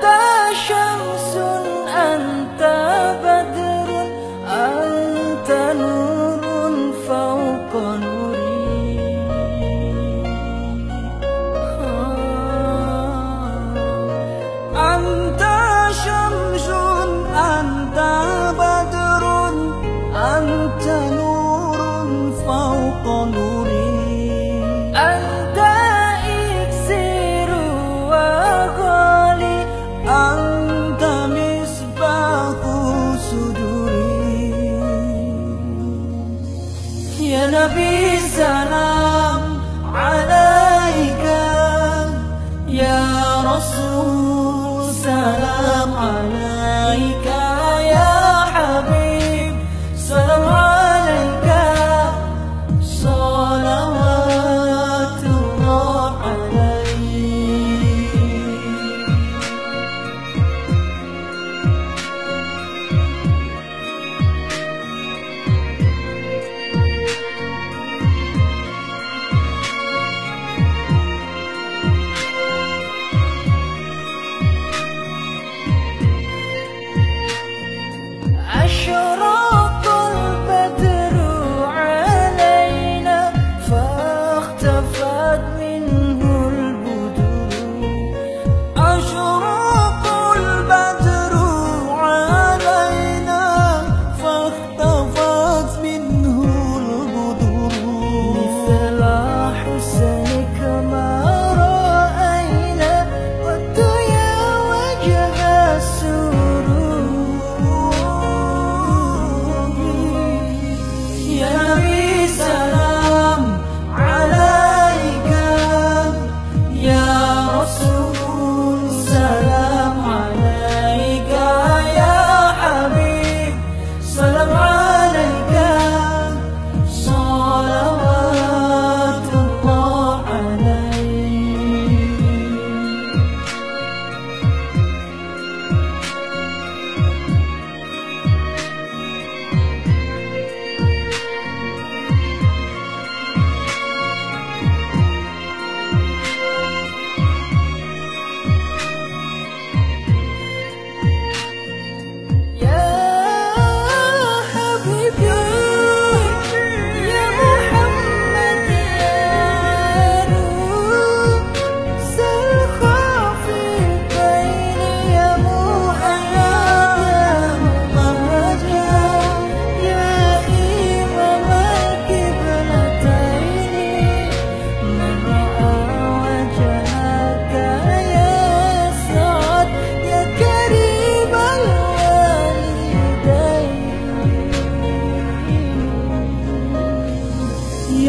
等 نبي سلام عليك يا رسول سلام عليك yo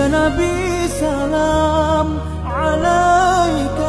نبي سلام عليك